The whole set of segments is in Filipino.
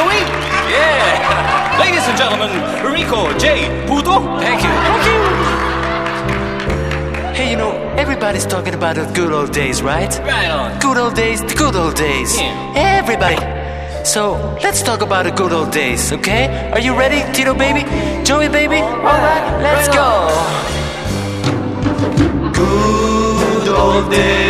I'm Joey. Yeah! Ladies and gentlemen, Rico J. Puto. Thank you. Thank you. Hey, you know, everybody's talking about the good old days, right? Right on. Good old days, the good old days. Yeah. Everybody. So let's talk about the good old days, okay? Are you ready, Tito baby? Joey baby? Alright, let's Right go. Good old days.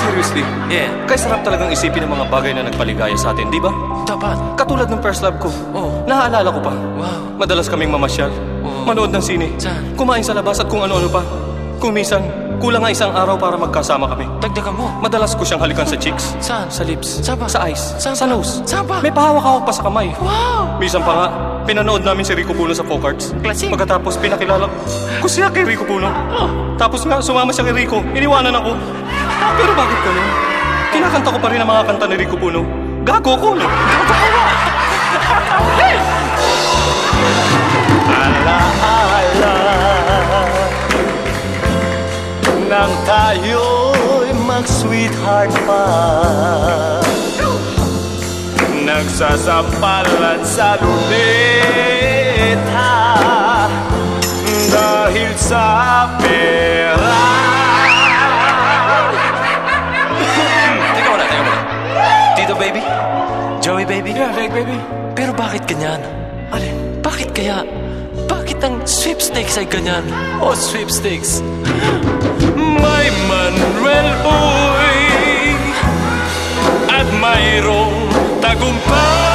Seriously, Yeah, kaya sarap talagang isipin ng mga bagay na nagpaligaya sa atin, di ba? dapat. Katulad ng first love ko. Oh. Naaalala ko pa. Wow. Madalas kaming mamasyal. Oo. Manood ng sine. Saan? Kumain sa labas at kung ano-ano pa. Kung minsan, kulang nga isang araw para magkasama kami. Dagdagan mo. Madalas ko siyang halikan sa cheeks. Saan? Sa lips. Saan ba? Sa eyes. Saan sa nose. Saan ba? May pahawak-hawak pa sa kamay. Wow! Minsan pa nga, pinanood namin si Rico Puno sa Focarts. Klaseng. Pagkatapos, pinakilala ko siya kay Rico Puno. Tapos nga, sumama siya kay Rico. Iniwanan ako. Pero bakit ganun? Kinakanta ko pa rin ang mga kanta ni Rico Puno. Gago ko, no? Alaala Nang tayo'y mag-sweetheart pa Nagsasampalan sa luneta Dahil sa pera Joey baby? Yeah, like, baby. Pero bakit ganyan? Alin? Bakit kaya? Bakit ang sweepstakes ay ganyan? Oh, sweepstakes. May Manuel Uy At mayroong tagumpay